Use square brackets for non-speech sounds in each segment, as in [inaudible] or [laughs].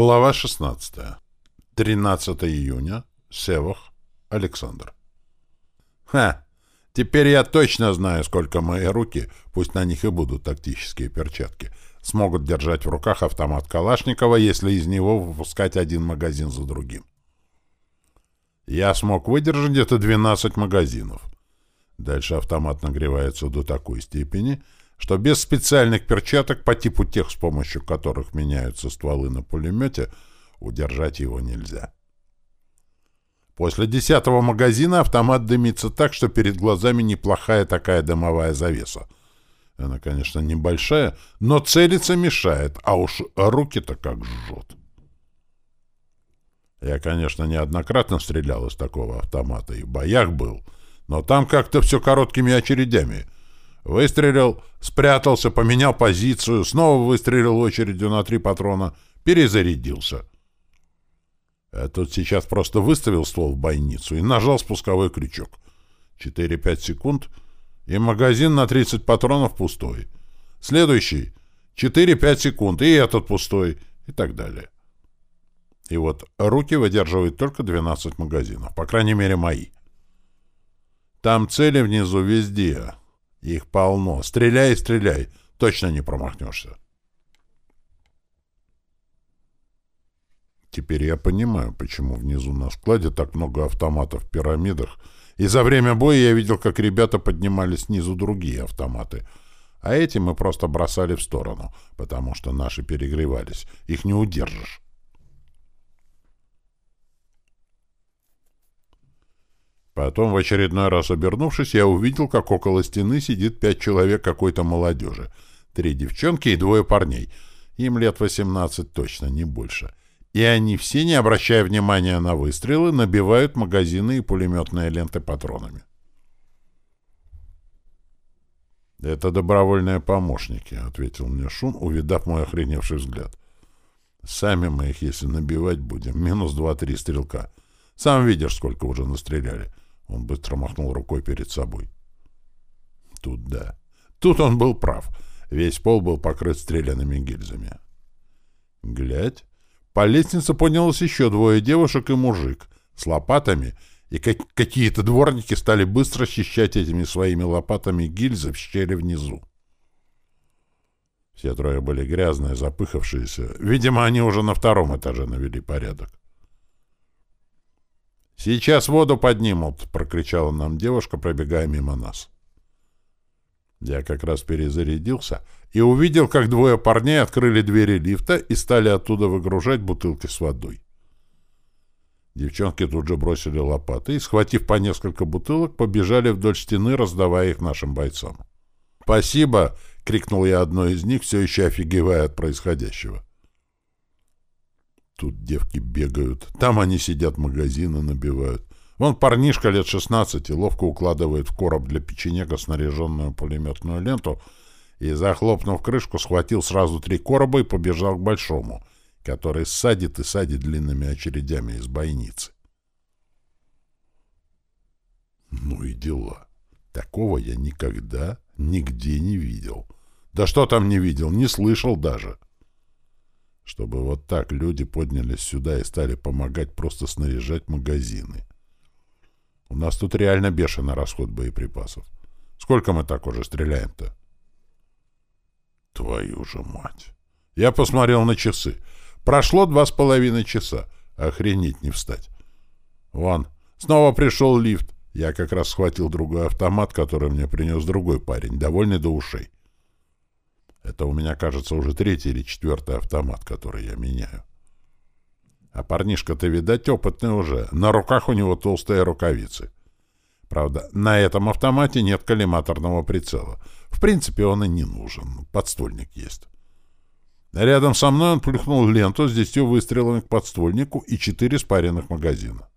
Глава 16. 13 июня. Севах. Александр. Ха! Теперь я точно знаю, сколько мои руки, пусть на них и будут тактические перчатки, смогут держать в руках автомат Калашникова, если из него выпускать один магазин за другим. Я смог выдержать где-то 12 магазинов. Дальше автомат нагревается до такой степени, что без специальных перчаток по типу тех, с помощью которых меняются стволы на пулемете, удержать его нельзя. После десятого магазина автомат дымится так, что перед глазами неплохая такая дымовая завеса. Она, конечно, небольшая, но целиться мешает, а уж руки-то как жжет. Я, конечно, неоднократно стрелял из такого автомата и в боях был, но там как-то все короткими очередями — Выстрелил, спрятался, поменял позицию, снова выстрелил очередью на три патрона, перезарядился. А тут сейчас просто выставил ствол в бойницу и нажал спусковой крючок. 4-5 секунд, и магазин на 30 патронов пустой. Следующий — 4-5 секунд, и этот пустой, и так далее. И вот руки выдерживают только 12 магазинов, по крайней мере, мои. Там цели внизу везде, их полно. Стреляй, стреляй. Точно не промахнешься. Теперь я понимаю, почему внизу на складе так много автоматов в пирамидах, и за время боя я видел, как ребята поднимали снизу другие автоматы, а эти мы просто бросали в сторону, потому что наши перегревались. Их не удержишь. Потом, в очередной раз обернувшись, я увидел, как около стены сидит пять человек какой-то молодежи. Три девчонки и двое парней. Им лет 18 точно, не больше. И они все, не обращая внимания на выстрелы, набивают магазины и пулеметные ленты патронами. «Это добровольные помощники», — ответил мне Шун, увидав мой охреневший взгляд. «Сами мы их, если набивать будем, минус два-три стрелка. Сам видишь, сколько уже настреляли. Он быстро махнул рукой перед собой. Тут да. Тут он был прав. Весь пол был покрыт стрелянными гильзами. Глядь, по лестнице поднялось еще двое девушек и мужик с лопатами, и как какие-то дворники стали быстро счищать этими своими лопатами гильзы в щели внизу. Все трое были грязные, запыхавшиеся. Видимо, они уже на втором этаже навели порядок. «Сейчас воду поднимут!» — прокричала нам девушка, пробегая мимо нас. Я как раз перезарядился и увидел, как двое парней открыли двери лифта и стали оттуда выгружать бутылки с водой. Девчонки тут же бросили лопаты и, схватив по несколько бутылок, побежали вдоль стены, раздавая их нашим бойцам. «Спасибо!» — крикнул я одной из них, все еще офигевая от происходящего. Тут девки бегают. Там они сидят, магазины набивают. Вон парнишка лет 16 ловко укладывает в короб для печенега снаряженную пулеметную ленту и, захлопнув крышку, схватил сразу три короба и побежал к большому, который садит и садит длинными очередями из бойницы. Ну и дела. Такого я никогда нигде не видел. Да что там не видел, не слышал даже. — чтобы вот так люди поднялись сюда и стали помогать просто снаряжать магазины. У нас тут реально бешеный расход боеприпасов. Сколько мы так уже стреляем-то? Твою же мать! Я посмотрел на часы. Прошло два с половиной часа. Охренеть не встать. Вон, снова пришел лифт. Я как раз схватил другой автомат, который мне принес другой парень, довольный до ушей. Это у меня, кажется, уже третий или четвертый автомат, который я меняю. А парнишка-то, видать, опытный уже. На руках у него толстые рукавицы. Правда, на этом автомате нет коллиматорного прицела. В принципе, он и не нужен. Подствольник есть. Рядом со мной он плюхнул ленту с десятью выстрелами к подствольнику и четыре спаренных магазина.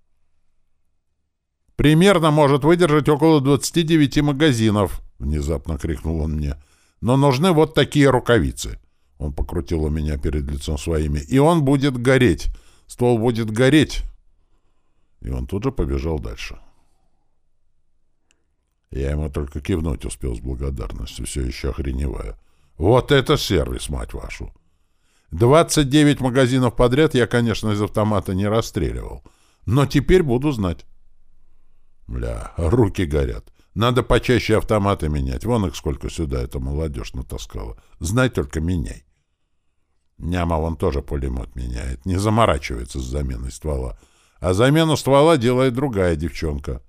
«Примерно может выдержать около 29 магазинов», — внезапно крикнул он мне. Но нужны вот такие рукавицы. Он покрутил у меня перед лицом своими. И он будет гореть. Ствол будет гореть. И он тут же побежал дальше. Я ему только кивнуть успел с благодарностью, все еще охреневая. Вот это сервис, мать вашу! 29 магазинов подряд я, конечно, из автомата не расстреливал. Но теперь буду знать. Бля, руки горят. Надо почаще автоматы менять. Вон их сколько сюда эта молодежь натаскала. Знай только меняй. Няма вон тоже пулемет меняет. Не заморачивается с заменой ствола. А замену ствола делает другая девчонка.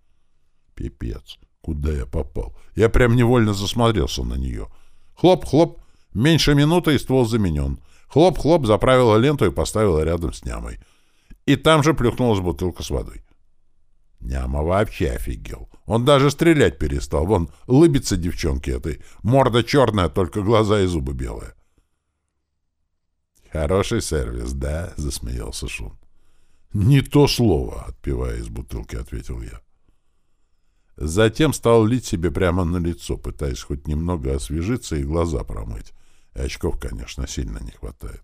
Пипец. Куда я попал? Я прям невольно засмотрелся на нее. Хлоп-хлоп. Меньше минуты, и ствол заменен. Хлоп-хлоп, заправила ленту и поставила рядом с нямой. И там же плюхнулась бутылка с водой. Няма вообще офигел. Он даже стрелять перестал. Вон, лыбится девчонки этой. Морда черная, только глаза и зубы белые. «Хороший сервис, да?» — засмеялся Шун. «Не то слово», — отпивая из бутылки, ответил я. Затем стал лить себе прямо на лицо, пытаясь хоть немного освежиться и глаза промыть. И очков, конечно, сильно не хватает.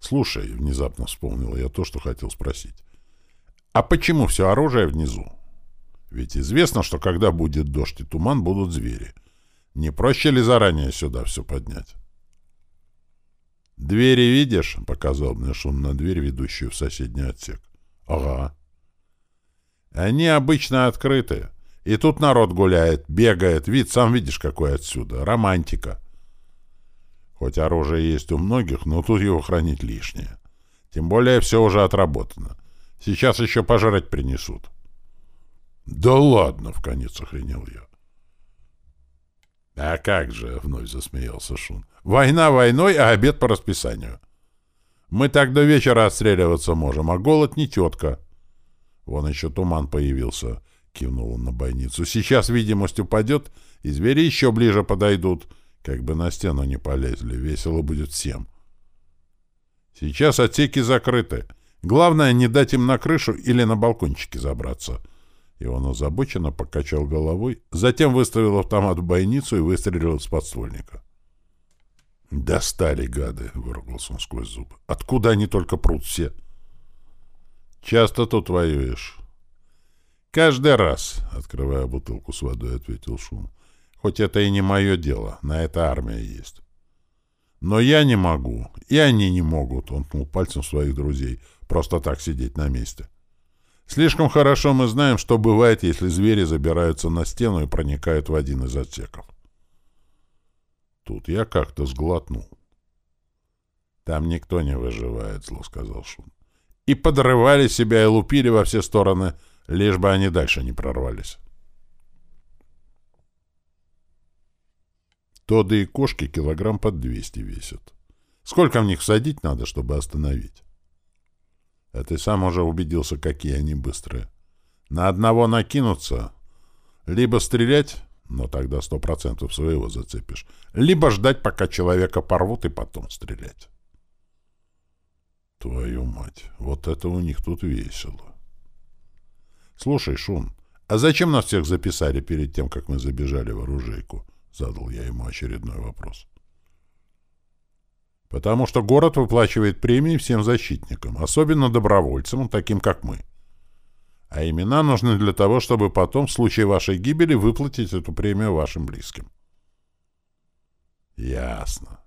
«Слушай», — внезапно вспомнил я то, что хотел спросить. «А почему все оружие внизу? Ведь известно, что когда будет дождь и туман, будут звери. Не проще ли заранее сюда все поднять?» «Двери видишь?» — показал мне шум на дверь, ведущую в соседний отсек. «Ага». «Они обычно открыты. И тут народ гуляет, бегает. Вид сам видишь, какой отсюда. Романтика. Хоть оружие есть у многих, но тут его хранить лишнее. Тем более все уже отработано. Сейчас еще пожрать принесут». «Да ладно!» — в конец охренел я. «А как же!» — вновь засмеялся Шун. «Война войной, а обед по расписанию. Мы так до вечера отстреливаться можем, а голод не тетка». «Вон еще туман появился», — кивнул он на бойницу. «Сейчас видимость упадет, и звери еще ближе подойдут. Как бы на стену не полезли, весело будет всем». «Сейчас отсеки закрыты. Главное, не дать им на крышу или на балкончики забраться». И он озабоченно покачал головой, затем выставил автомат в бойницу и выстрелил с подствольника. «Достали, гады!» — выругался он сквозь зубы. «Откуда они только прут все?» «Часто тут воюешь?» «Каждый раз», — открывая бутылку с водой, ответил Шум. «Хоть это и не мое дело, на это армия есть». «Но я не могу, и они не могут», — он ткнул пальцем своих друзей, — «просто так сидеть на месте». Слишком хорошо мы знаем, что бывает, если звери забираются на стену и проникают в один из отсеков. Тут я как-то сглотнул. «Там никто не выживает», — зло сказал Шун. «И подрывали себя и лупили во все стороны, лишь бы они дальше не прорвались». Тоды и кошки килограмм под двести весят. Сколько в них садить надо, чтобы остановить? А ты сам уже убедился, какие они быстрые. На одного накинуться, либо стрелять, но тогда сто процентов своего зацепишь, либо ждать, пока человека порвут, и потом стрелять. Твою мать, вот это у них тут весело. Слушай, Шун, а зачем нас всех записали перед тем, как мы забежали в оружейку? Задал я ему очередной вопрос. Потому что город выплачивает премии всем защитникам, особенно добровольцам, таким как мы. А имена нужны для того, чтобы потом, в случае вашей гибели, выплатить эту премию вашим близким. Ясно.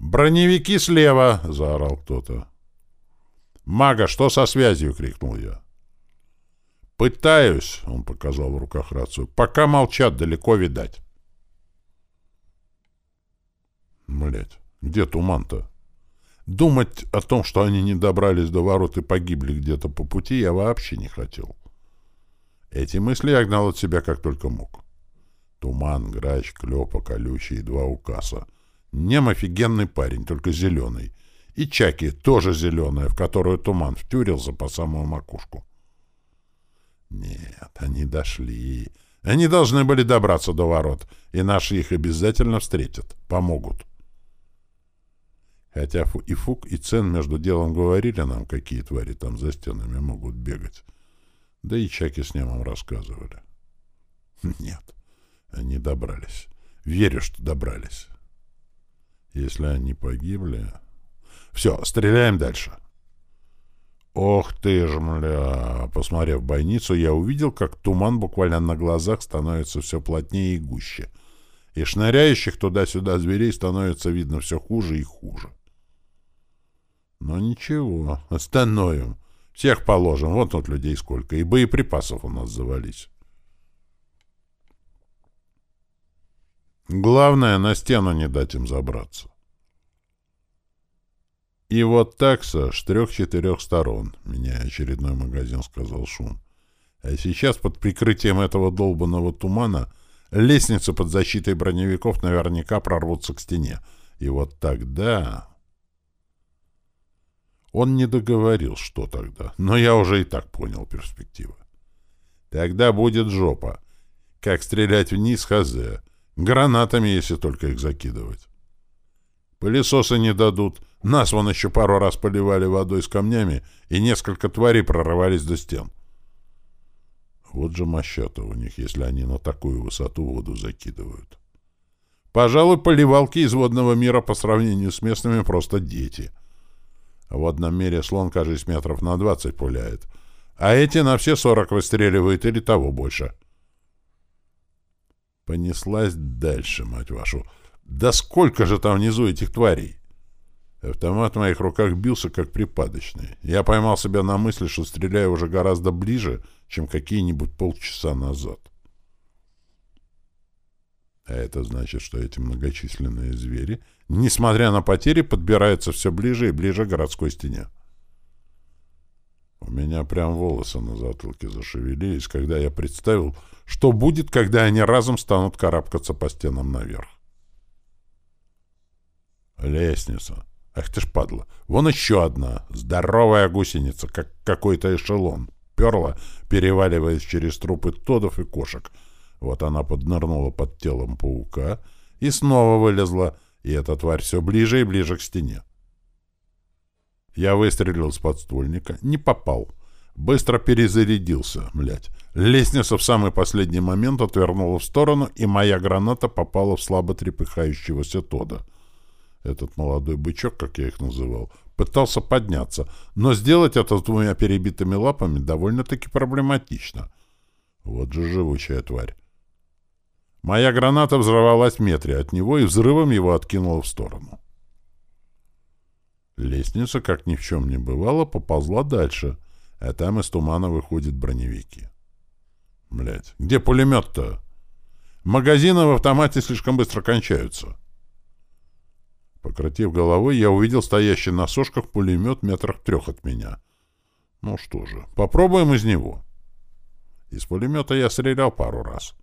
«Броневики слева!» — заорал кто-то. «Мага, что со связью?» — крикнул я. «Пытаюсь», — он показал в руках рацию. «Пока молчат, далеко видать». Блять. Где туман-то? Думать о том, что они не добрались до ворот и погибли где-то по пути, я вообще не хотел. Эти мысли я гнал от себя как только мог. Туман, грач, клёпа, колючий и два укаса. Нем офигенный парень, только зеленый. И Чаки, тоже зеленая, в которую туман втюрился по самую макушку. Нет, они дошли. Они должны были добраться до ворот, и наши их обязательно встретят, помогут. Хотя и Фук, и Цен между делом говорили нам, какие твари там за стенами могут бегать. Да и Чаки с Немом рассказывали. [laughs] Нет, они добрались. Верю, что добрались. Если они погибли... Все, стреляем дальше. Ох ты ж, мля! Посмотрев бойницу, я увидел, как туман буквально на глазах становится все плотнее и гуще. и шныряющих туда-сюда зверей становится видно все хуже и хуже. Но ничего, остановим. Всех положим, вот тут людей сколько, и боеприпасов у нас завались. Главное, на стену не дать им забраться. И вот так, Саш, трех-четырех сторон, меня очередной магазин сказал Шум. А сейчас под прикрытием этого долбанного тумана лестницы под защитой броневиков наверняка прорвутся к стене. И вот тогда... Он не договорил, что тогда, но я уже и так понял перспективы. Тогда будет жопа. Как стрелять вниз, хазе. Гранатами, если только их закидывать. Пылесосы не дадут. Нас вон еще пару раз поливали водой с камнями, и несколько тварей прорывались до стен. Вот же мощата у них, если они на такую высоту воду закидывают. Пожалуй, поливалки из водного мира по сравнению с местными просто дети. В водном мире слон, кажется, метров на двадцать пуляет, а эти на все сорок выстреливают или того больше. Понеслась дальше, мать вашу. Да сколько же там внизу этих тварей? Автомат в моих руках бился, как припадочный. Я поймал себя на мысли, что стреляю уже гораздо ближе, чем какие-нибудь полчаса назад. А это значит, что эти многочисленные звери, несмотря на потери, подбираются все ближе и ближе к городской стене. У меня прям волосы на затылке зашевелились, когда я представил, что будет, когда они разом станут карабкаться по стенам наверх. Лестница. Ах ты ж падла. Вон еще одна. Здоровая гусеница, как какой-то эшелон. Перла, переваливаясь через трупы тодов и кошек. Вот она поднырнула под телом паука и снова вылезла, и эта тварь все ближе и ближе к стене. Я выстрелил с подствольника, не попал. Быстро перезарядился, блядь. Лестница в самый последний момент отвернула в сторону, и моя граната попала в слабо трепыхающегося Тода — этот молодой бычок, как я их называл, пытался подняться, но сделать это с двумя перебитыми лапами довольно-таки проблематично. Вот же живучая тварь. Моя граната взорвалась в метре от него и взрывом его откинула в сторону. Лестница, как ни в чем не бывало, поползла дальше, а там из тумана выходят броневики. Блять, где пулемет-то? Магазины в автомате слишком быстро кончаются. Пократив головой, я увидел стоящий на сошках пулемет метрах трех от меня. Ну что же, попробуем из него. Из пулемета я стрелял пару раз.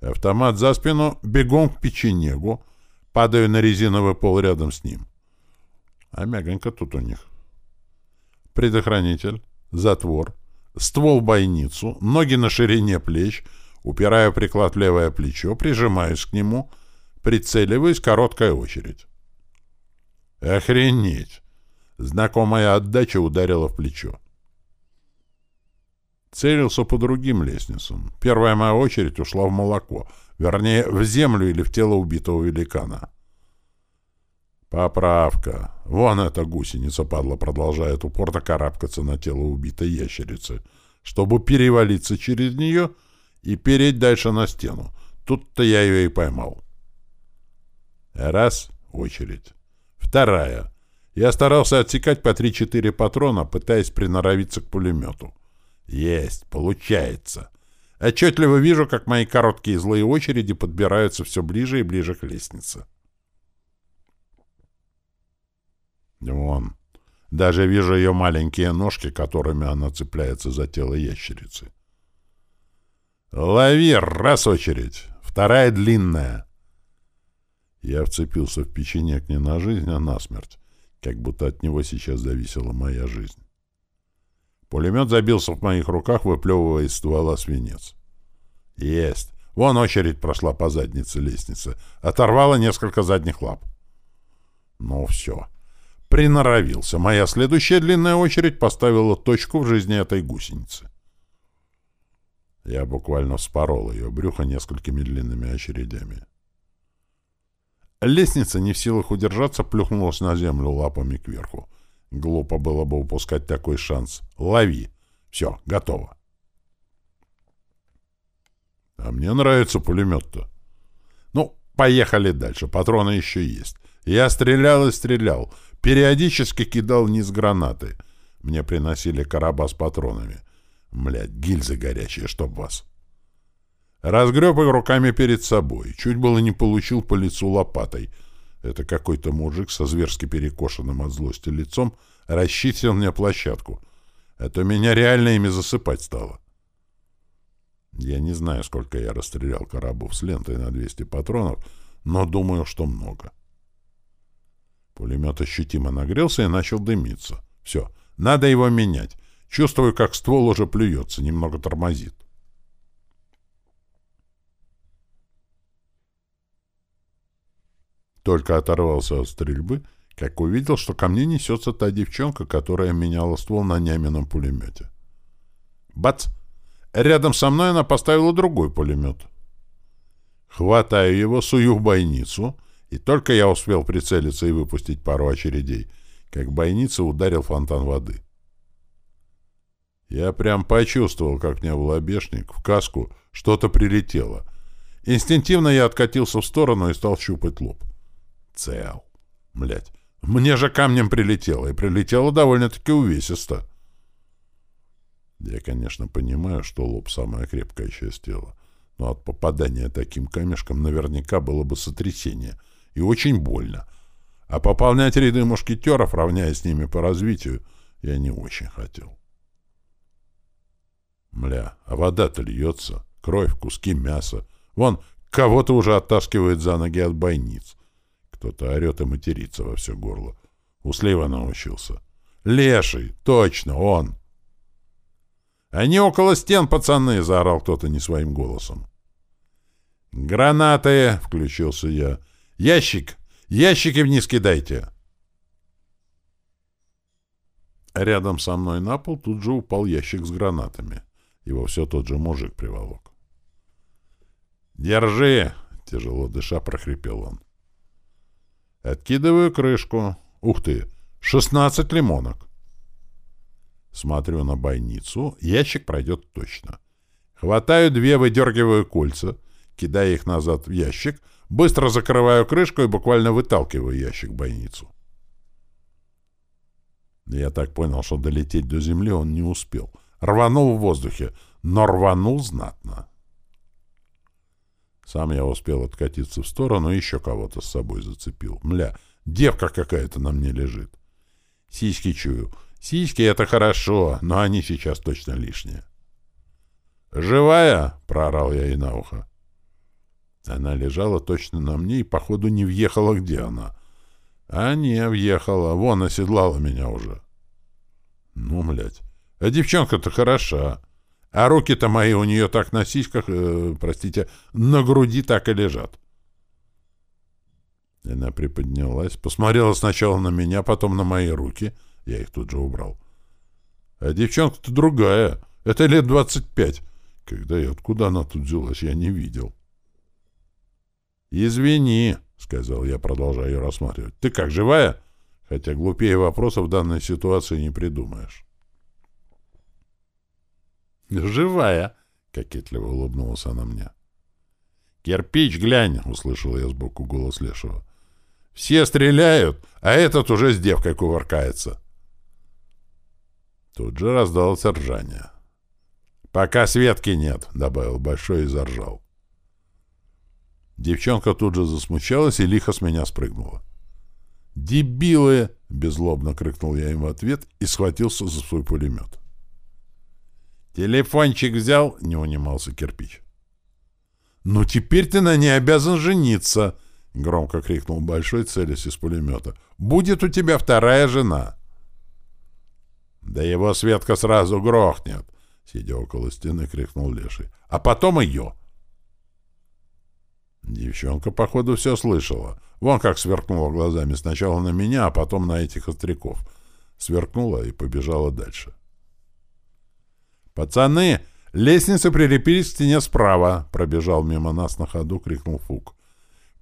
Автомат за спину, бегом к печенегу, падаю на резиновый пол рядом с ним. А мягонько тут у них. Предохранитель, затвор, ствол бойницу, ноги на ширине плеч, упираю приклад в левое плечо, прижимаюсь к нему, прицеливаюсь, короткая очередь. Охренеть! Знакомая отдача ударила в плечо. Целился по другим лестницам. Первая моя очередь ушла в молоко. Вернее, в землю или в тело убитого великана. Поправка. Вон эта гусеница, падла, продолжает упорно карабкаться на тело убитой ящерицы, чтобы перевалиться через нее и переть дальше на стену. Тут-то я ее и поймал. Раз — очередь. Вторая. Я старался отсекать по 3-4 патрона, пытаясь приноровиться к пулемету. Есть, получается. Отчетливо вижу, как мои короткие злые очереди подбираются все ближе и ближе к лестнице. Вон. Даже вижу ее маленькие ножки, которыми она цепляется за тело ящерицы. Лови, раз очередь. Вторая длинная. Я вцепился в печенек не на жизнь, а на смерть, как будто от него сейчас зависела моя жизнь. Пулемет забился в моих руках, выплевывая из ствола свинец. Есть. Вон очередь прошла по заднице лестницы. Оторвала несколько задних лап. Ну все. Приноровился. Моя следующая длинная очередь поставила точку в жизни этой гусеницы. Я буквально вспорол ее брюхо несколькими длинными очередями. Лестница, не в силах удержаться, плюхнулась на землю лапами кверху. Глупо было бы упускать такой шанс. Лови. Все, готово. А мне нравится пулемет-то. Ну, Поехали дальше, патроны еще есть. Я стрелял и стрелял, периодически кидал вниз гранаты. Мне приносили короба с патронами. Млядь, гильзы горячие, чтоб вас. Разгреб их руками перед собой. Чуть было не получил по лицу лопатой. Это какой-то мужик со зверски перекошенным от злости лицом расчистил мне площадку. Это меня реально ими засыпать стало. Я не знаю, сколько я расстрелял коробов с лентой на 200 патронов, но думаю, что много. Пулемет ощутимо нагрелся и начал дымиться. Все, надо его менять. Чувствую, как ствол уже плюется, немного тормозит. Только оторвался от стрельбы, как увидел, что ко мне несется та девчонка, которая меняла ствол на няменном пулемете. Бац! Рядом со мной она поставила другой пулемет. Хватаю его, сую в бойницу, и только я успел прицелиться и выпустить пару очередей, как бойница ударил фонтан воды. Я прям почувствовал, как мне в лобешник, в каску, что-то прилетело. Инстинктивно я откатился в сторону и стал щупать лоб. Цел. Блять. Мне же камнем прилетело, и прилетело довольно-таки увесисто. Я, конечно, понимаю, что лоб — самая крепкая часть тела, но от попадания таким камешком наверняка было бы сотрясение, и очень больно. А пополнять ряды мушкетеров, равняясь с ними по развитию, я не очень хотел. Мля, а вода-то льется, кровь, куски мяса. Вон, кого-то уже оттаскивает за ноги от бойниц. Кто-то орет и матерится во все горло. У слива научился. Леший, точно, он. Они около стен, пацаны, заорал кто-то не своим голосом. Гранаты, включился я. Ящик, ящики вниз кидайте. Рядом со мной на пол тут же упал ящик с гранатами. Его все тот же мужик приволок. «Держи!» — тяжело дыша прохрипел он. Откидываю крышку. Ух ты! Шестнадцать лимонок. Смотрю на бойницу. Ящик пройдет точно. Хватаю две, выдергиваю кольца, кидаю их назад в ящик, быстро закрываю крышку и буквально выталкиваю ящик в бойницу. Я так понял, что долететь до земли он не успел. Рванул в воздухе, но рванул знатно. Сам я успел откатиться в сторону и еще кого-то с собой зацепил. Мля, девка какая-то на мне лежит. Сиськи чую. Сиськи — это хорошо, но они сейчас точно лишние. «Живая?» — проорал я ей на ухо. Она лежала точно на мне и, походу, не въехала, где она. А не, въехала. Вон, оседлала меня уже. Ну, блядь. А девчонка-то хороша. А руки-то мои у нее так на сиськах, э, простите, на груди так и лежат. Она приподнялась, посмотрела сначала на меня, потом на мои руки. Я их тут же убрал. А девчонка-то другая. Это лет двадцать пять. Когда и откуда она тут взялась, я не видел. «Извини», — сказал я, продолжая ее рассматривать. «Ты как, живая?» Хотя глупее вопросов в данной ситуации не придумаешь. «Живая!» — кокетливо улыбнулась она мне. «Кирпич, глянь!» — услышал я сбоку голос Лешего. «Все стреляют, а этот уже с девкой кувыркается!» Тут же раздалось ржание. «Пока Светки нет!» — добавил Большой и заржал. Девчонка тут же засмущалась и лихо с меня спрыгнула. «Дебилы!» — беззлобно крикнул я им в ответ и схватился за свой пулемет. «Телефончик взял?» — не унимался кирпич. «Ну теперь ты на ней обязан жениться!» — громко крикнул Большой, целясь из пулемета. «Будет у тебя вторая жена!» «Да его Светка сразу грохнет!» — сидя около стены, крикнул Леший. «А потом ее!» Девчонка, походу, все слышала. Вон как сверкнула глазами сначала на меня, а потом на этих остряков. Сверкнула и побежала дальше. — «Пацаны, лестницы прилепились к стене справа!» — пробежал мимо нас на ходу, крикнул Фук.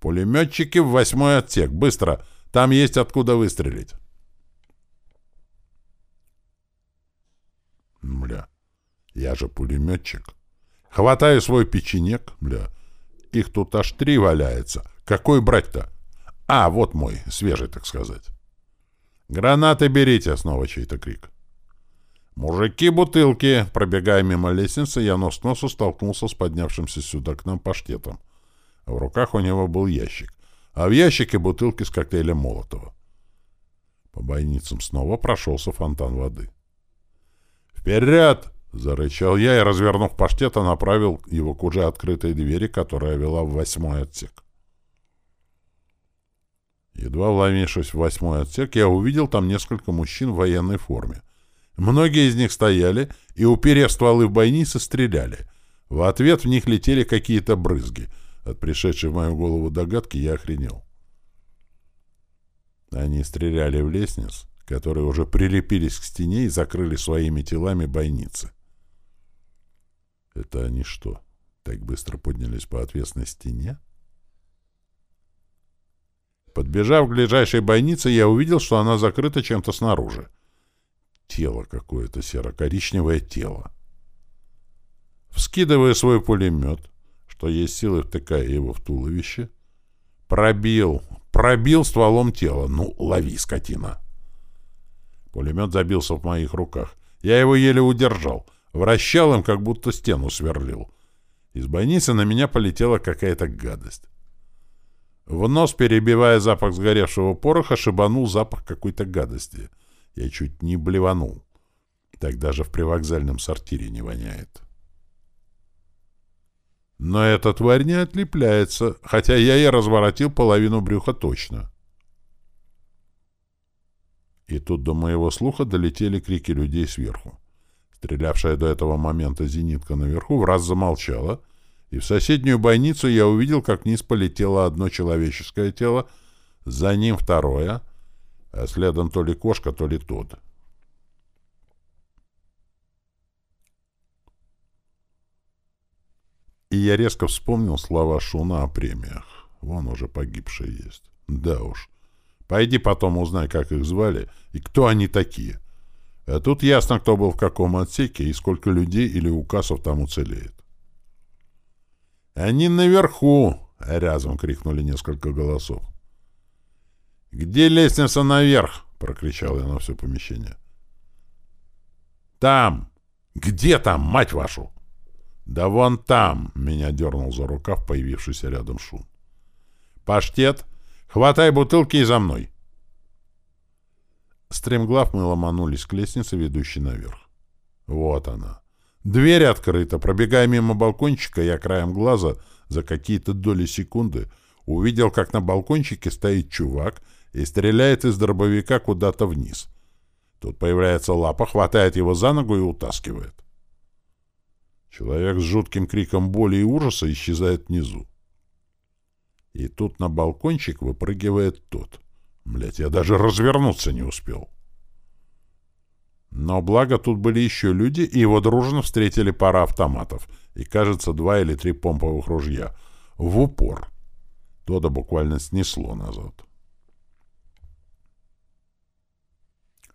«Пулеметчики в восьмой отсек! Быстро! Там есть откуда выстрелить!» Бля, я же пулеметчик. Хватаю свой печенек, бля. Их тут аж три валяется. Какой брать-то? А, вот мой, свежий, так сказать. «Гранаты берите!» — снова чей-то крик. «Мужики, бутылки!» Пробегая мимо лестницы, я нос к носу столкнулся с поднявшимся сюда к нам паштетом. В руках у него был ящик, а в ящике бутылки с коктейлем Молотова. По бойницам снова прошелся фонтан воды. «Вперед!» — зарычал я и, развернув паштета, направил его к уже открытой двери, которая вела в восьмой отсек. Едва вломившись в восьмой отсек, я увидел там несколько мужчин в военной форме. Многие из них стояли и, уперев стволы в бойницы, стреляли. В ответ в них летели какие-то брызги. От пришедшей в мою голову догадки я охренел. Они стреляли в лестниц, которые уже прилепились к стене и закрыли своими телами бойницы. Это они что, так быстро поднялись по отвесной стене? Подбежав к ближайшей бойнице, я увидел, что она закрыта чем-то снаружи. Тело какое-то, серо-коричневое тело. Вскидывая свой пулемет, что есть силы, втыкая его в туловище, пробил, пробил стволом тело. Ну, лови, скотина! Пулемет забился в моих руках. Я его еле удержал. Вращал им, как будто стену сверлил. Из бойницы на меня полетела какая-то гадость. В нос, перебивая запах сгоревшего пороха, шибанул запах какой-то гадости. Я чуть не блеванул. Так даже в привокзальном сортире не воняет. Но эта тварь не отлепляется, хотя я и разворотил половину брюха точно. И тут до моего слуха долетели крики людей сверху. Стрелявшая до этого момента зенитка наверху в раз замолчала — и в соседнюю бойницу я увидел, как вниз полетело одно человеческое тело, за ним второе, а следом то ли кошка, то ли тот. И я резко вспомнил слова Шуна о премиях. Вон уже погибшие есть. Да уж. Пойди потом узнай, как их звали и кто они такие. А тут ясно, кто был в каком отсеке и сколько людей или указов там уцелеет. «Они наверху!» — рядом крикнули несколько голосов. «Где лестница наверх?» — прокричал я на все помещение. «Там! Где там, мать вашу?» «Да вон там!» — меня дернул за рукав появившийся рядом шум. «Паштет! Хватай бутылки и за мной!» Стремглав мы ломанулись к лестнице, ведущей наверх. Вот она. Дверь открыта. Пробегая мимо балкончика, я краем глаза за какие-то доли секунды увидел, как на балкончике стоит чувак и стреляет из дробовика куда-то вниз. Тут появляется лапа, хватает его за ногу и утаскивает. Человек с жутким криком боли и ужаса исчезает внизу. И тут на балкончик выпрыгивает тот. Блять, я даже развернуться не успел. Но благо тут были еще люди, и его дружно встретили пара автоматов и, кажется, два или три помповых ружья. В упор. Тода буквально снесло назад.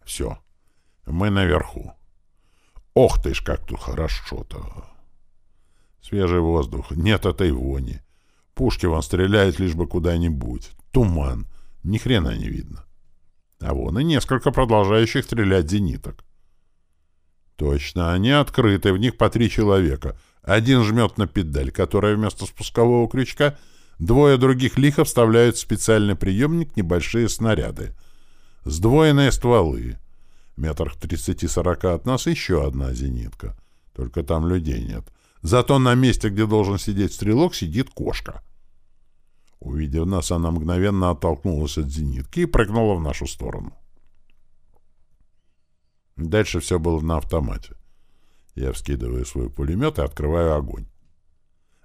Все. Мы наверху. Ох ты ж, как тут хорошо-то. Свежий воздух. Нет этой вони. Пушки вон стреляют лишь бы куда-нибудь. Туман. Ни хрена не видно. А вон и несколько продолжающих стрелять зениток. Точно, они открыты, в них по три человека. Один жмет на педаль, которая вместо спускового крючка, двое других лихо вставляют в специальный приемник небольшие снаряды. Сдвоенные стволы. Метрах 30-40 от нас еще одна зенитка. Только там людей нет. Зато на месте, где должен сидеть стрелок, сидит кошка. Увидев нас, она мгновенно оттолкнулась от зенитки и прыгнула в нашу сторону. Дальше все было на автомате. Я вскидываю свой пулемет и открываю огонь.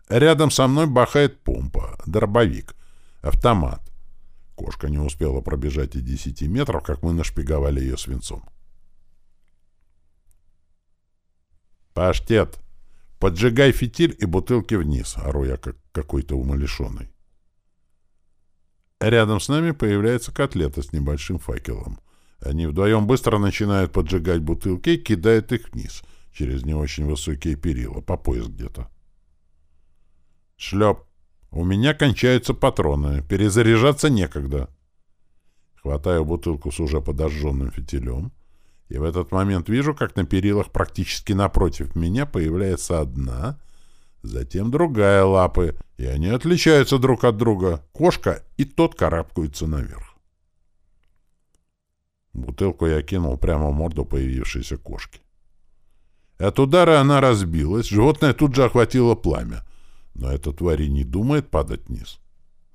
Рядом со мной бахает помпа, дробовик, автомат. Кошка не успела пробежать и десяти метров, как мы нашпиговали ее свинцом. «Паштет! Поджигай фитиль и бутылки вниз!» — ору я, как какой-то умалишенный. Рядом с нами появляется котлета с небольшим факелом. Они вдвоем быстро начинают поджигать бутылки и кидают их вниз, через не очень высокие перила, по пояс где-то. Шлеп. У меня кончаются патроны, перезаряжаться некогда. Хватаю бутылку с уже подожженным фитилем, и в этот момент вижу, как на перилах практически напротив меня появляется одна, затем другая лапы, и они отличаются друг от друга. Кошка и тот карабкаются наверх. Бутылку я кинул прямо в морду появившейся кошки. От удара она разбилась, животное тут же охватило пламя. Но эта тварь и не думает падать вниз.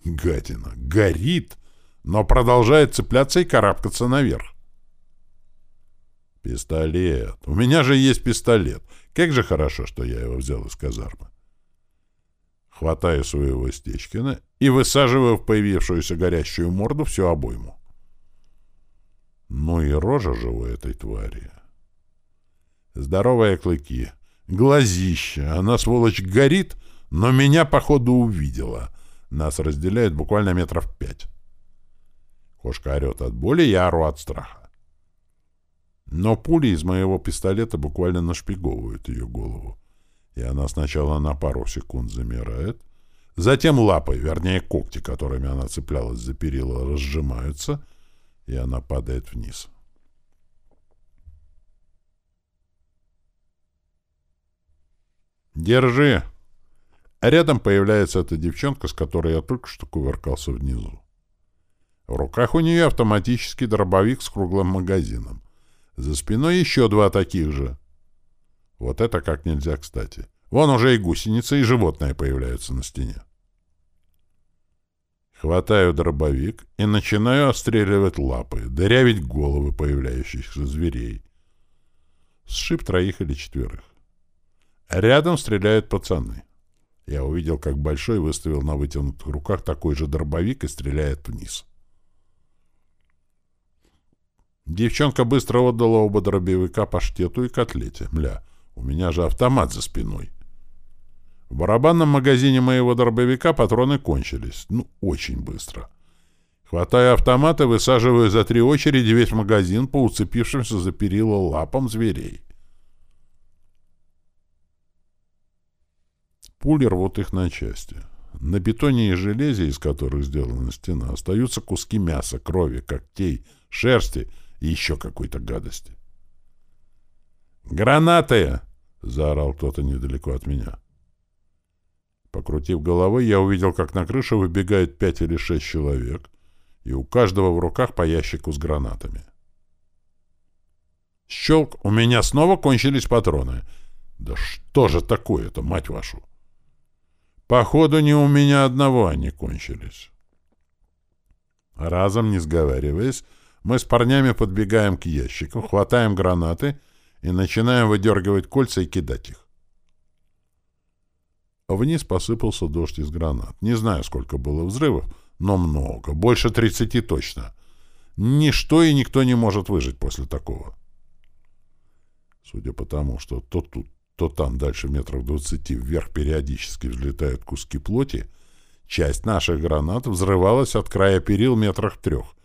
Гадина! Горит! Но продолжает цепляться и карабкаться наверх. Пистолет. У меня же есть пистолет. Как же хорошо, что я его взял из казармы. Хватаю своего Стечкина и высаживаю в появившуюся горящую морду всю обойму. Ну и рожа же у этой твари. Здоровые клыки. Глазища. Она, сволочь, горит, но меня, походу, увидела. Нас разделяет буквально метров пять. Кошка орет от боли, я ору от страха. Но пули из моего пистолета буквально нашпиговывают ее голову. И она сначала на пару секунд замирает, затем лапы, вернее когти, которыми она цеплялась за перила, разжимаются, и она падает вниз. «Держи!» Рядом появляется эта девчонка, с которой я только что кувыркался внизу. В руках у нее автоматический дробовик с круглым магазином. За спиной еще два таких же. Вот это как нельзя кстати. Вон уже и гусеница, и животное появляются на стене. Хватаю дробовик и начинаю отстреливать лапы, дырявить головы появляющихся зверей. Сшиб троих или четверых. Рядом стреляют пацаны. Я увидел, как Большой выставил на вытянутых руках такой же дробовик и стреляет вниз. Девчонка быстро отдала оба дробовика паштету и котлете. Мля, у меня же автомат за спиной. В барабанном магазине моего дробовика патроны кончились. Ну, очень быстро. Автомат и высаживаю за три очереди весь магазин по уцепившимся за перила лапам зверей. Пули рвут их на части. На бетоне и железе, из которых сделана стена, остаются куски мяса, крови, когтей, шерсти и еще какой-то гадости. «Гранаты!» — заорал кто-то недалеко от меня. Покрутив головой, я увидел, как на крышу выбегает пять или шесть человек, и у каждого в руках по ящику с гранатами. Щелк, у меня снова кончились патроны. Да что же такое-то, мать вашу? Походу, не у меня одного они кончились. Разом, не сговариваясь, мы с парнями подбегаем к ящику, хватаем гранаты и начинаем выдергивать кольца и кидать их. Вниз посыпался дождь из гранат. Не знаю, сколько было взрывов, но много, больше тридцати точно. Ничто и никто не может выжить после такого. Судя по тому, что то тут, то там дальше метров двадцати вверх периодически взлетают куски плоти, часть наших гранат взрывалась от края перил метрах трех,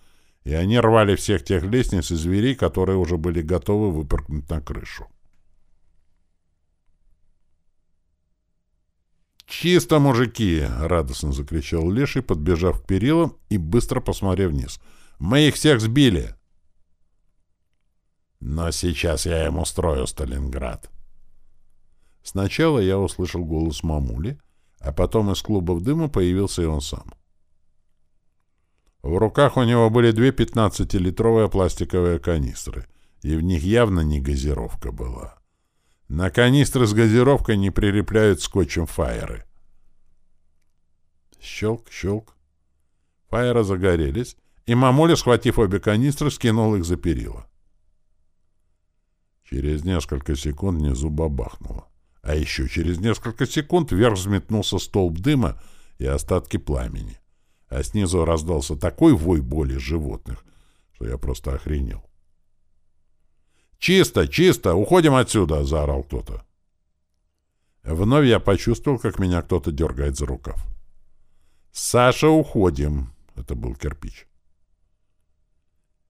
и они рвали всех тех лестниц и зверей, которые уже были готовы выпрыгнуть на крышу. «Чисто, мужики!» — радостно закричал Леший, подбежав к перилам и быстро посмотрев вниз. «Мы их всех сбили!» «Но сейчас я им устрою Сталинград!» Сначала я услышал голос мамули, а потом из клубов дыма появился и он сам. В руках у него были две 15-литровые пластиковые канистры, и в них явно не газировка была. На канистры с газировкой не прилепляют скотчем фаеры. Щелк, щелк. Фаеры загорелись, и мамуля, схватив обе канистры, скинул их за перила. Через несколько секунд внизу бабахнуло. А еще через несколько секунд вверх взметнулся столб дыма и остатки пламени. А снизу раздался такой вой боли животных, что я просто охренел. «Чисто, чисто! Уходим отсюда!» — заорал кто-то. Вновь я почувствовал, как меня кто-то дергает за рукав. «Саша, уходим!» — это был кирпич.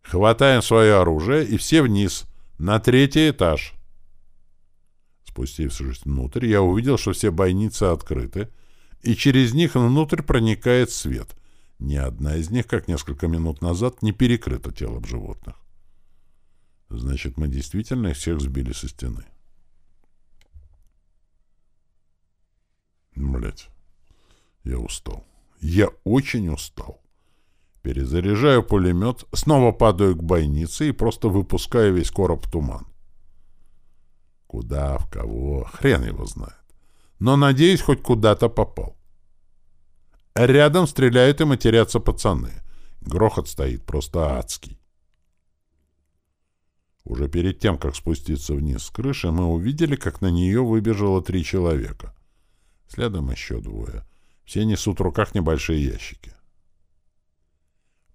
«Хватаем свое оружие и все вниз, на третий этаж!» Спустившись внутрь, я увидел, что все бойницы открыты, и через них внутрь проникает свет. Ни одна из них, как несколько минут назад, не перекрыта телом животных. Значит, мы действительно их всех сбили со стены. Блять, я устал. Я очень устал. Перезаряжаю пулемет, снова падаю к бойнице и просто выпускаю весь короб в туман. Куда, в кого, хрен его знает. Но, надеюсь, хоть куда-то попал. Рядом стреляют и матерятся пацаны. Грохот стоит просто адский. Уже перед тем, как спуститься вниз с крыши, мы увидели, как на нее выбежало три человека. Следом еще двое. Все несут в руках небольшие ящики.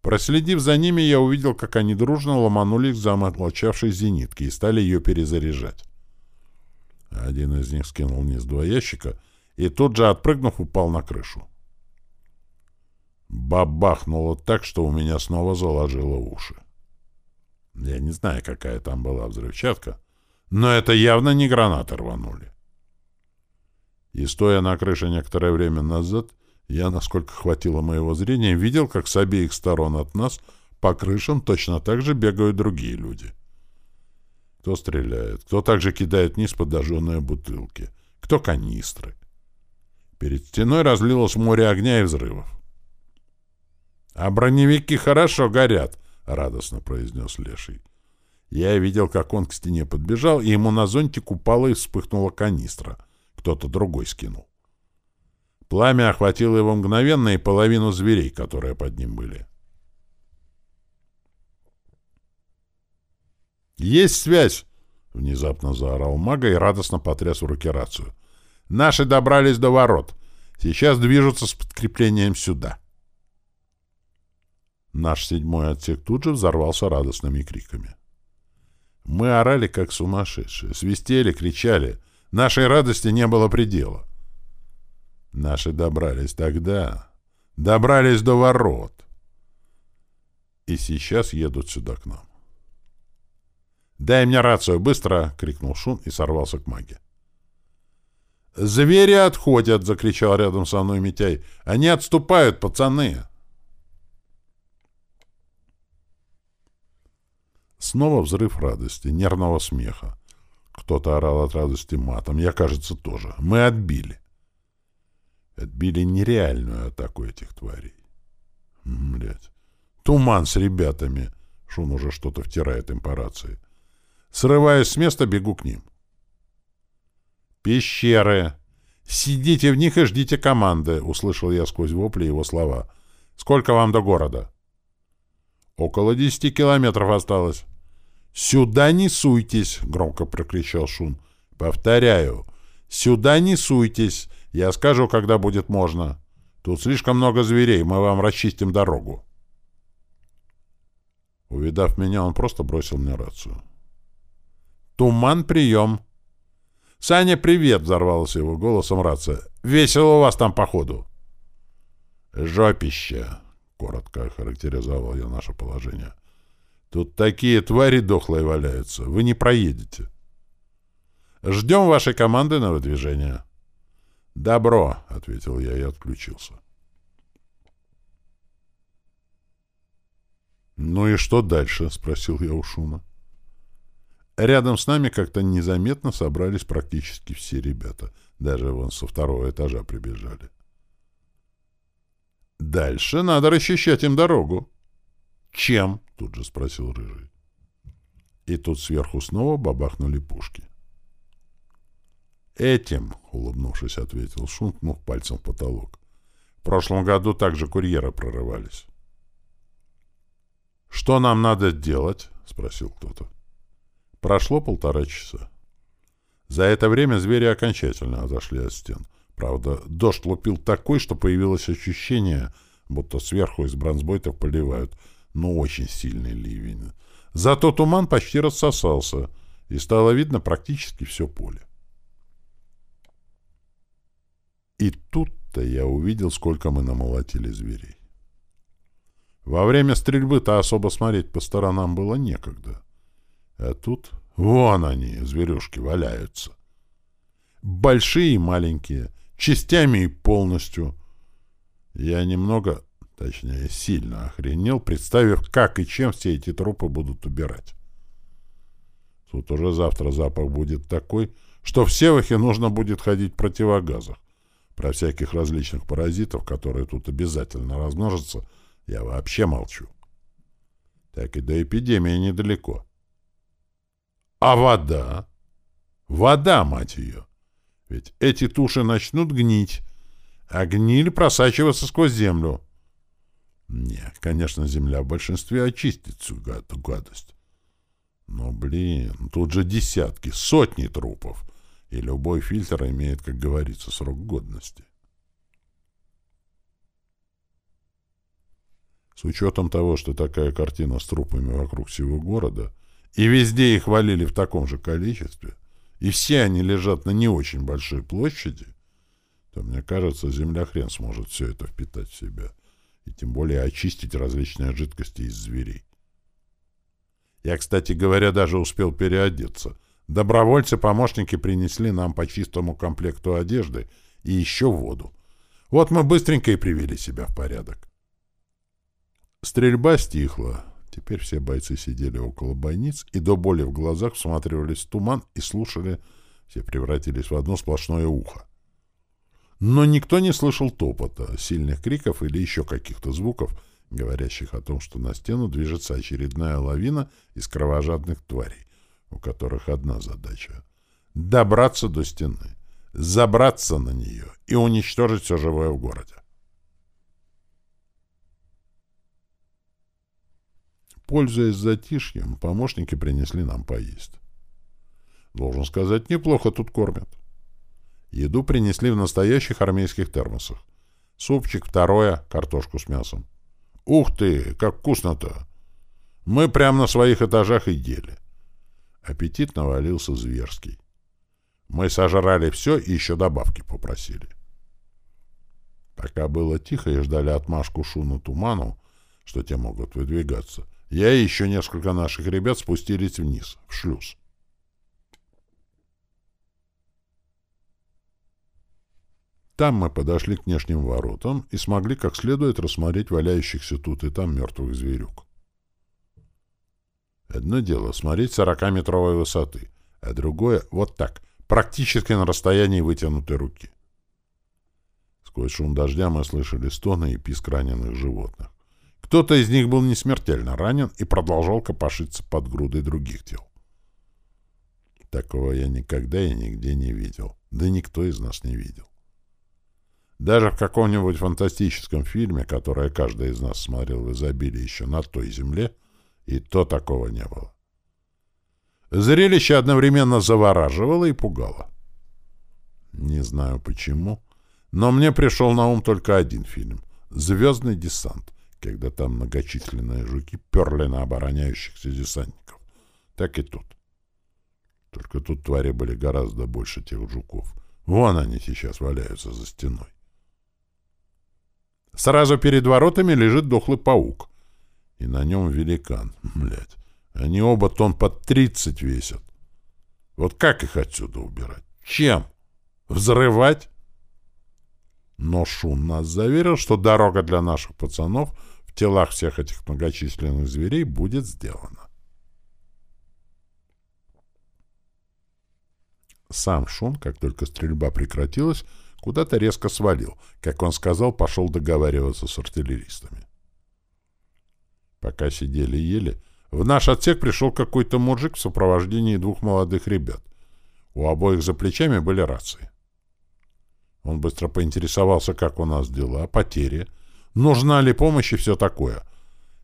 Проследив за ними, я увидел, как они дружно ломанулись за молчавшей зенитки и стали ее перезаряжать. Один из них скинул вниз два ящика и тут же, отпрыгнув, упал на крышу. Бабахнуло так, что у меня снова заложило уши. Я не знаю, какая там была взрывчатка, но это явно не гранаты рванули. И стоя на крыше некоторое время назад, я, насколько хватило моего зрения, видел, как с обеих сторон от нас по крышам точно так же бегают другие люди. Кто стреляет, кто также кидает вниз подожженные бутылки, кто канистры. Перед стеной разлилось море огня и взрывов. «А броневики хорошо горят», — радостно произнес Леший. Я видел, как он к стене подбежал, и ему на зонтик упала и вспыхнула канистра. Кто-то другой скинул. Пламя охватило его мгновенно и половину зверей, которые под ним были. «Есть связь!» — внезапно заорал мага и радостно потряс в руке рацию. «Наши добрались до ворот. Сейчас движутся с подкреплением сюда». Наш седьмой отсек тут же взорвался радостными криками. Мы орали, как сумасшедшие, свистели, кричали. Нашей радости не было предела. Наши добрались тогда, добрались до ворот. И сейчас едут сюда к нам. «Дай мне рацию, быстро!» — крикнул Шун и сорвался к маге. «Звери отходят!» — закричал рядом со мной Митяй. «Они отступают, пацаны!» Снова взрыв радости, нервного смеха. Кто-то орал от радости матом. Я, кажется, тоже. Мы отбили. Отбили нереальную атаку этих тварей. Блять. Туман с ребятами. Шум уже что-то втирает им по рации. Срываясь с места, бегу к ним. «Пещеры! Сидите в них и ждите команды!» — услышал я сквозь вопли его слова. «Сколько вам до города?» «Около десяти километров осталось». «Сюда не суйтесь!» — громко прокричал Шун. «Повторяю, сюда не суйтесь! Я скажу, когда будет можно. Тут слишком много зверей, мы вам расчистим дорогу». Увидав меня, он просто бросил мне рацию. «Туман, прием!» «Саня, привет!» — взорвалась его голосом рация. «Весело у вас там, походу!» «Жопище!» — коротко охарактеризовал я наше положение. «Тут такие твари дохлые валяются. Вы не проедете!» «Ждем вашей команды на выдвижение!» «Добро!» — ответил я и отключился. «Ну и что дальше?» — спросил я у Шуна. Рядом с нами как-то незаметно собрались практически все ребята. Даже вон со второго этажа прибежали. «Дальше надо расчищать им дорогу». «Чем?» — тут же спросил Рыжий. И тут сверху снова бабахнули пушки. «Этим», — улыбнувшись, ответил Шун, ткнув пальцем в потолок. «В прошлом году также курьеры прорывались». «Что нам надо делать?» — спросил кто-то. Прошло полтора часа. За это время звери окончательно отошли от стен. Правда, дождь лупил такой, что появилось ощущение, будто сверху из бронзбойтов поливают, но очень сильный ливень. Зато туман почти рассосался, и стало видно практически все поле. И тут-то я увидел, сколько мы намолотили зверей. Во время стрельбы-то особо смотреть по сторонам было некогда. А тут вон они, зверюшки, валяются. Большие и маленькие, частями и полностью. Я немного, точнее, сильно охренел, представив, как и чем все эти трупы будут убирать. Тут уже завтра запах будет такой, что в Севахе нужно будет ходить в противогазах. Про всяких различных паразитов, которые тут обязательно размножатся, я вообще молчу. Так и до эпидемии недалеко. А вода? Вода, мать ее! Ведь эти туши начнут гнить, а гниль просачиваться сквозь землю. Не, конечно, земля в большинстве очистит всю эту гадость. Но, блин, тут же десятки, сотни трупов, и любой фильтр имеет, как говорится, срок годности. С учетом того, что такая картина с трупами вокруг всего города, и везде их валили в таком же количестве, и все они лежат на не очень большой площади, то, мне кажется, земля хрен сможет все это впитать в себя, и тем более очистить различные жидкости из зверей. Я, кстати говоря, даже успел переодеться. Добровольцы-помощники принесли нам по чистому комплекту одежды и еще воду. Вот мы быстренько и привели себя в порядок. Стрельба стихла. Теперь все бойцы сидели около бойниц и до боли в глазах всматривались в туман и слушали. Все превратились в одно сплошное ухо. Но никто не слышал топота, сильных криков или еще каких-то звуков — говорящих о том, что на стену движется очередная лавина из кровожадных тварей, у которых одна задача — добраться до стены, забраться на нее и уничтожить все живое в городе. Пользуясь затишьем, помощники принесли нам поесть. Должен сказать, неплохо тут кормят. Еду принесли в настоящих армейских термосах. Супчик, второе, картошку с мясом. Ух ты, как вкусно-то! Мы прямо на своих этажах и ели. Аппетит навалился зверский. Мы сожрали все и еще добавки попросили. Пока было тихо и ждали отмашку шуну туману, что те могут выдвигаться, я и еще несколько наших ребят спустились вниз, в шлюз. Там мы подошли к внешним воротам и смогли как следует рассмотреть валяющихся тут и там мертвых зверюк. Одно дело смотреть сорокаметровой высоты, а другое — вот так, практически на расстоянии вытянутой руки. Сквозь шум дождя мы слышали стоны и писк раненых животных. Кто-то из них был не смертельно ранен и продолжал копошиться под грудой других тел. Такого я никогда и нигде не видел. Да никто из нас не видел. Даже в каком-нибудь фантастическом фильме, которое каждый из нас смотрел в изобилии еще на той земле, и то такого не было. Зрелище одновременно завораживало и пугало. Не знаю почему, но мне пришел на ум только один фильм — «Звездный десант», когда там многочисленные жуки перли на обороняющихся десантников. Так и тут. Только тут твари были гораздо больше тех жуков. Вон они сейчас валяются за стеной. Сразу перед воротами лежит дохлый паук. И на нем великан. [laughs] Блядь. Они оба тон под тридцать весят. Вот как их отсюда убирать? Чем? Взрывать? Но Шун нас заверил, что дорога для наших пацанов телах всех этих многочисленных зверей будет сделана. Сам Шун, как только стрельба прекратилась, куда-то резко свалил. Как он сказал, пошел договариваться с артиллеристами. Пока сидели ели, в наш отсек пришел какой-то мужик в сопровождении двух молодых ребят. У обоих за плечами были рации. Он быстро поинтересовался, как у нас дела, потери, нужна ли помощь и все такое.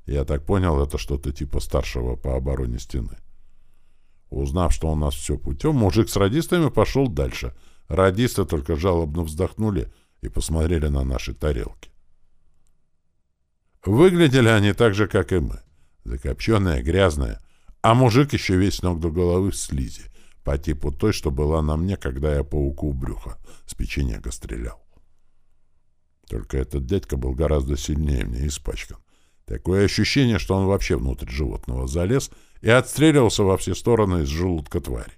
Я так понял, это что-то типа старшего по обороне стены. Узнав, что у нас все путем, мужик с радистами пошел дальше — Радисты только жалобно вздохнули и посмотрели на наши тарелки. Выглядели они так же, как и мы. Закопченные, грязные, а мужик еще весь ног до головы в слизи, по типу той, что была на мне, когда я пауку в брюхо с печенега стрелял. Только этот дядька был гораздо сильнее мне испачкан. Такое ощущение, что он вообще внутрь животного залез и отстреливался во все стороны из желудка твари.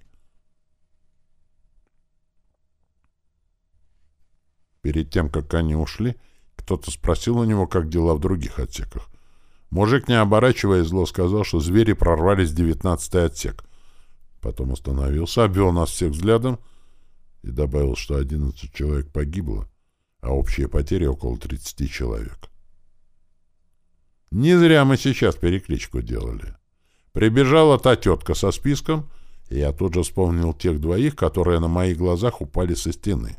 Перед тем, как они ушли, кто-то спросил у него, как дела в других отсеках. Мужик, не оборачиваясь, зло сказал, что звери прорвались в девятнадцатый отсек. Потом остановился, обвел нас всех взглядом и добавил, что одиннадцать человек погибло, а общие потери около тридцати человек. Не зря мы сейчас перекличку делали. Прибежала та тетка со списком, и я тут же вспомнил тех двоих, которые на моих глазах упали со стены,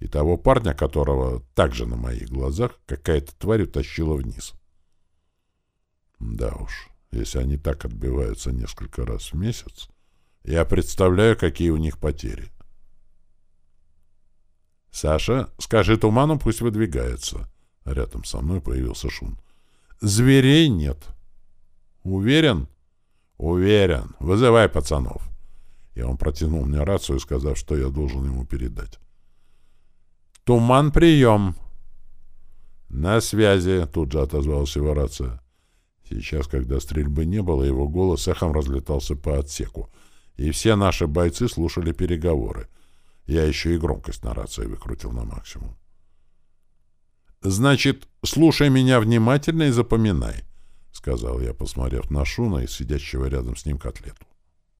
и того парня, которого также на моих глазах какая-то тварь утащила вниз. Да уж, если они так отбиваются несколько раз в месяц, я представляю, какие у них потери. «Саша, скажи туману, пусть выдвигается». Рядом со мной появился шум. «Зверей нет». «Уверен?» «Уверен. Вызывай пацанов». И он протянул мне рацию, сказав, что я должен ему передать. «Туман, прием!» «На связи», — тут же отозвалась его рация. Сейчас, когда стрельбы не было, его голос эхом разлетался по отсеку, и все наши бойцы слушали переговоры. Я еще и громкость на рации выкрутил на максимум. «Значит, слушай меня внимательно и запоминай», — сказал я, посмотрев на Шуна и сидящего рядом с ним котлету.